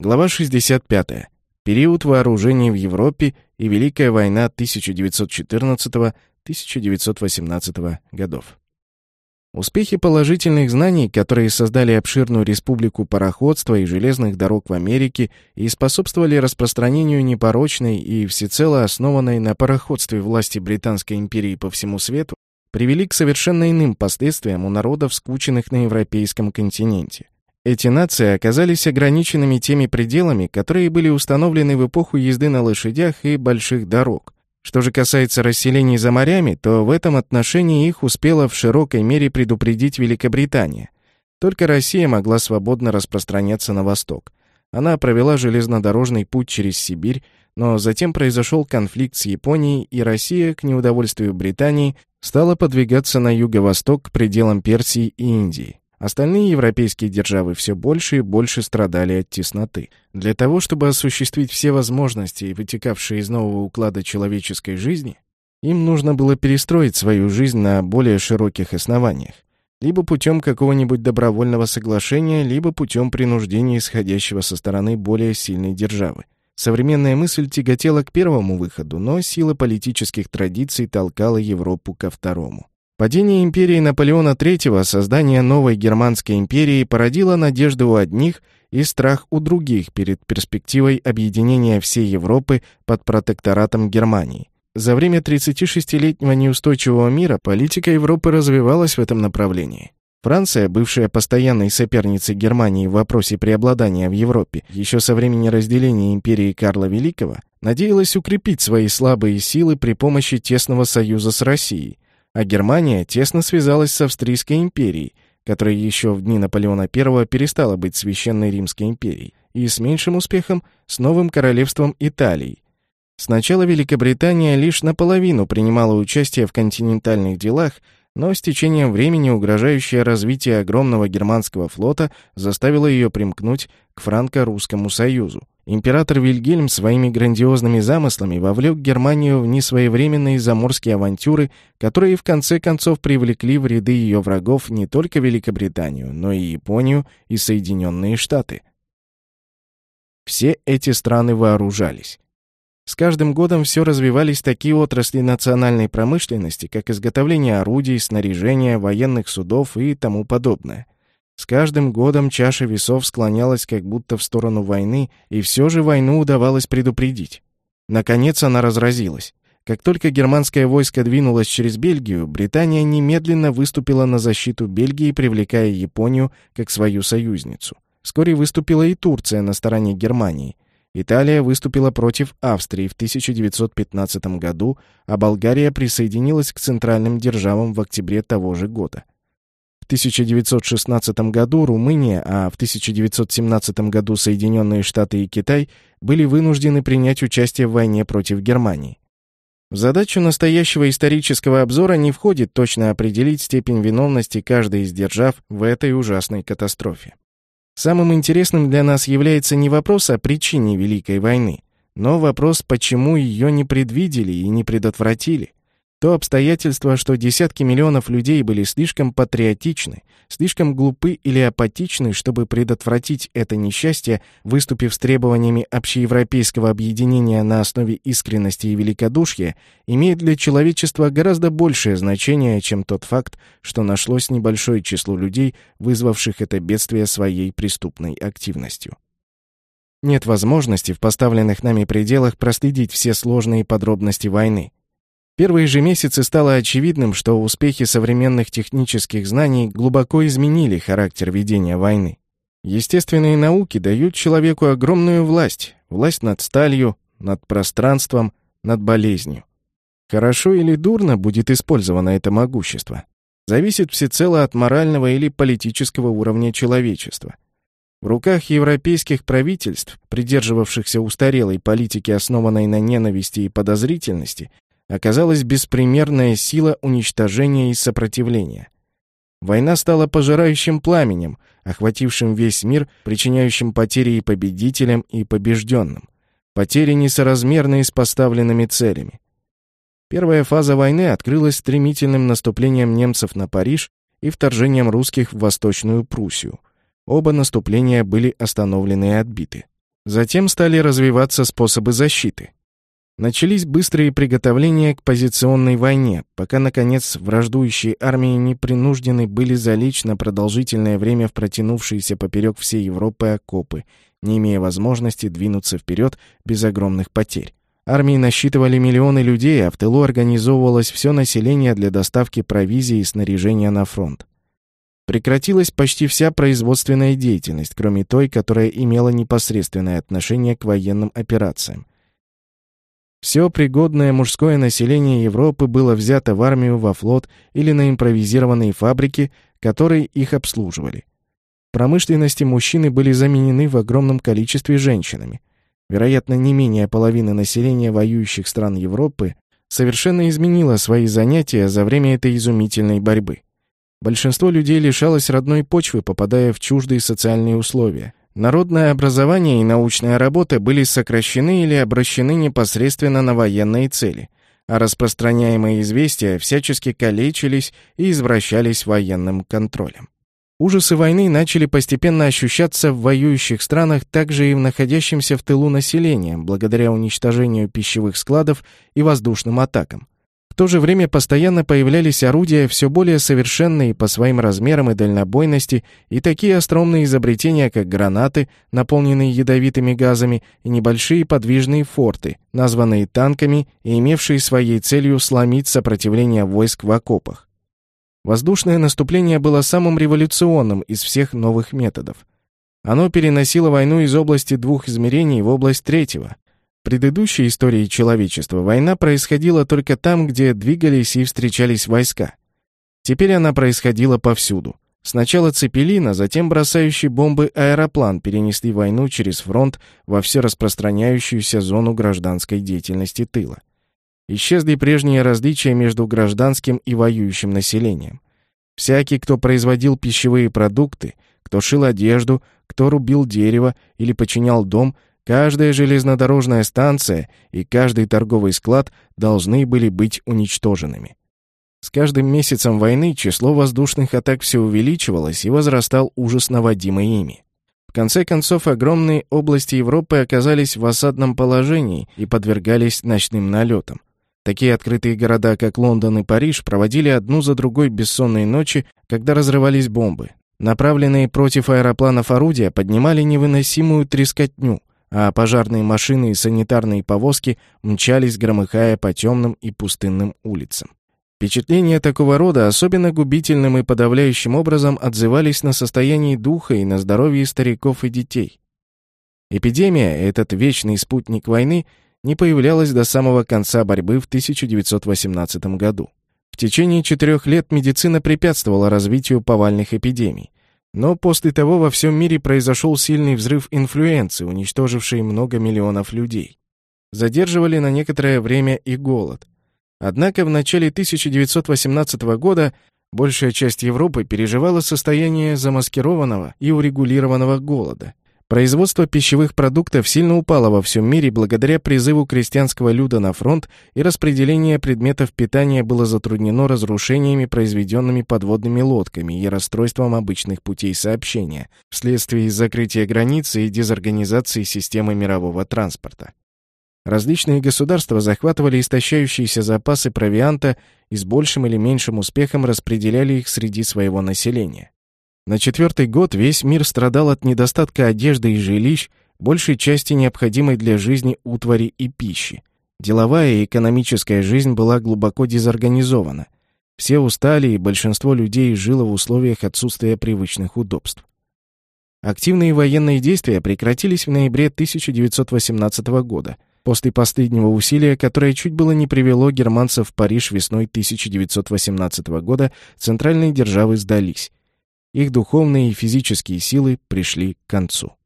Глава 65. Период вооружений в Европе и Великая война 1914-1918 годов. Успехи положительных знаний, которые создали обширную республику пароходства и железных дорог в Америке и способствовали распространению непорочной и всецело основанной на пароходстве власти Британской империи по всему свету, привели к совершенно иным последствиям у народов, скученных на европейском континенте. Эти нации оказались ограниченными теми пределами, которые были установлены в эпоху езды на лошадях и больших дорог. Что же касается расселений за морями, то в этом отношении их успела в широкой мере предупредить Великобритания. Только Россия могла свободно распространяться на восток. Она провела железнодорожный путь через Сибирь, но затем произошел конфликт с Японией, и Россия, к неудовольствию Британии, стала подвигаться на юго-восток к пределам Персии и Индии. Остальные европейские державы все больше и больше страдали от тесноты. Для того, чтобы осуществить все возможности, вытекавшие из нового уклада человеческой жизни, им нужно было перестроить свою жизнь на более широких основаниях. Либо путем какого-нибудь добровольного соглашения, либо путем принуждения, исходящего со стороны более сильной державы. Современная мысль тяготела к первому выходу, но сила политических традиций толкала Европу ко второму. Падение империи Наполеона III, создание новой германской империи породило надежду у одних и страх у других перед перспективой объединения всей Европы под протекторатом Германии. За время 36-летнего неустойчивого мира политика Европы развивалась в этом направлении. Франция, бывшая постоянной соперницей Германии в вопросе преобладания в Европе еще со времени разделения империи Карла Великого, надеялась укрепить свои слабые силы при помощи тесного союза с Россией, а Германия тесно связалась с Австрийской империей, которая еще в дни Наполеона I перестала быть Священной Римской империей, и с меньшим успехом с новым королевством Италии. Сначала Великобритания лишь наполовину принимала участие в континентальных делах, но с течением времени угрожающее развитие огромного германского флота заставило ее примкнуть к франко-русскому союзу. Император Вильгельм своими грандиозными замыслами вовлек Германию в несвоевременные заморские авантюры, которые в конце концов привлекли в ряды ее врагов не только Великобританию, но и Японию и Соединенные Штаты. Все эти страны вооружались. С каждым годом все развивались такие отрасли национальной промышленности, как изготовление орудий, снаряжения, военных судов и тому подобное. С каждым годом чаша весов склонялась как будто в сторону войны, и все же войну удавалось предупредить. Наконец она разразилась. Как только германское войско двинулось через Бельгию, Британия немедленно выступила на защиту Бельгии, привлекая Японию как свою союзницу. Вскоре выступила и Турция на стороне Германии. Италия выступила против Австрии в 1915 году, а Болгария присоединилась к центральным державам в октябре того же года. В 1916 году Румыния, а в 1917 году Соединенные Штаты и Китай были вынуждены принять участие в войне против Германии. В задачу настоящего исторического обзора не входит точно определить степень виновности каждой из держав в этой ужасной катастрофе. Самым интересным для нас является не вопрос о причине Великой войны, но вопрос, почему ее не предвидели и не предотвратили. То обстоятельство, что десятки миллионов людей были слишком патриотичны, слишком глупы или апатичны, чтобы предотвратить это несчастье, выступив с требованиями общеевропейского объединения на основе искренности и великодушия, имеет для человечества гораздо большее значение, чем тот факт, что нашлось небольшое число людей, вызвавших это бедствие своей преступной активностью. Нет возможности в поставленных нами пределах проследить все сложные подробности войны. Первые же месяцы стало очевидным, что успехи современных технических знаний глубоко изменили характер ведения войны. Естественные науки дают человеку огромную власть, власть над сталью, над пространством, над болезнью. Хорошо или дурно будет использовано это могущество, зависит всецело от морального или политического уровня человечества. В руках европейских правительств, придерживавшихся устарелой политики, основанной на ненависти и подозрительности, оказалась беспримерная сила уничтожения и сопротивления. Война стала пожирающим пламенем, охватившим весь мир, причиняющим потери и победителям, и побежденным. Потери несоразмерные с поставленными целями. Первая фаза войны открылась стремительным наступлением немцев на Париж и вторжением русских в Восточную Пруссию. Оба наступления были остановлены и отбиты. Затем стали развиваться способы защиты. Начались быстрые приготовления к позиционной войне, пока, наконец, враждующие армии не принуждены были залечь на продолжительное время в протянувшиеся поперек всей Европы окопы, не имея возможности двинуться вперед без огромных потерь. Армии насчитывали миллионы людей, а в тылу организовывалось все население для доставки провизии и снаряжения на фронт. Прекратилась почти вся производственная деятельность, кроме той, которая имела непосредственное отношение к военным операциям. Все пригодное мужское население Европы было взято в армию, во флот или на импровизированные фабрики, которые их обслуживали. В промышленности мужчины были заменены в огромном количестве женщинами. Вероятно, не менее половины населения воюющих стран Европы совершенно изменило свои занятия за время этой изумительной борьбы. Большинство людей лишалось родной почвы, попадая в чуждые социальные условия – Народное образование и научная работа были сокращены или обращены непосредственно на военные цели, а распространяемые известия всячески калечились и извращались военным контролем. Ужасы войны начали постепенно ощущаться в воюющих странах, также и в находящемся в тылу населения, благодаря уничтожению пищевых складов и воздушным атакам. В то же время постоянно появлялись орудия все более совершенные по своим размерам и дальнобойности, и такие остромные изобретения, как гранаты, наполненные ядовитыми газами, и небольшие подвижные форты, названные танками и имевшие своей целью сломить сопротивление войск в окопах. Воздушное наступление было самым революционным из всех новых методов. Оно переносило войну из области двух измерений в область третьего, предыдущей истории человечества война происходила только там, где двигались и встречались войска. Теперь она происходила повсюду. Сначала Цепелин, а затем бросающий бомбы аэроплан перенесли войну через фронт во все распространяющуюся зону гражданской деятельности тыла. Исчезли прежние различия между гражданским и воюющим населением. Всякий, кто производил пищевые продукты, кто шил одежду, кто рубил дерево или починял дом, Каждая железнодорожная станция и каждый торговый склад должны были быть уничтоженными. С каждым месяцем войны число воздушных атак все увеличивалось и возрастал ужас, наводимый ими. В конце концов, огромные области Европы оказались в осадном положении и подвергались ночным налетам. Такие открытые города, как Лондон и Париж, проводили одну за другой бессонные ночи, когда разрывались бомбы. Направленные против аэропланов орудия поднимали невыносимую трескотню – а пожарные машины и санитарные повозки мчались, громыхая по темным и пустынным улицам. Впечатления такого рода особенно губительным и подавляющим образом отзывались на состояние духа и на здоровье стариков и детей. Эпидемия, этот вечный спутник войны, не появлялась до самого конца борьбы в 1918 году. В течение четырех лет медицина препятствовала развитию повальных эпидемий. Но после того во всем мире произошел сильный взрыв инфлюенции, уничтоживший много миллионов людей. Задерживали на некоторое время и голод. Однако в начале 1918 года большая часть Европы переживала состояние замаскированного и урегулированного голода. Производство пищевых продуктов сильно упало во всем мире благодаря призыву крестьянского люда на фронт, и распределение предметов питания было затруднено разрушениями, произведенными подводными лодками и расстройством обычных путей сообщения, вследствие закрытия границы и дезорганизации системы мирового транспорта. Различные государства захватывали истощающиеся запасы провианта и с большим или меньшим успехом распределяли их среди своего населения. На четвертый год весь мир страдал от недостатка одежды и жилищ, большей части необходимой для жизни утвари и пищи. Деловая и экономическая жизнь была глубоко дезорганизована. Все устали, и большинство людей жило в условиях отсутствия привычных удобств. Активные военные действия прекратились в ноябре 1918 года, после последнего усилия, которое чуть было не привело германцев в Париж весной 1918 года, центральные державы сдались их духовные и физические силы пришли к концу.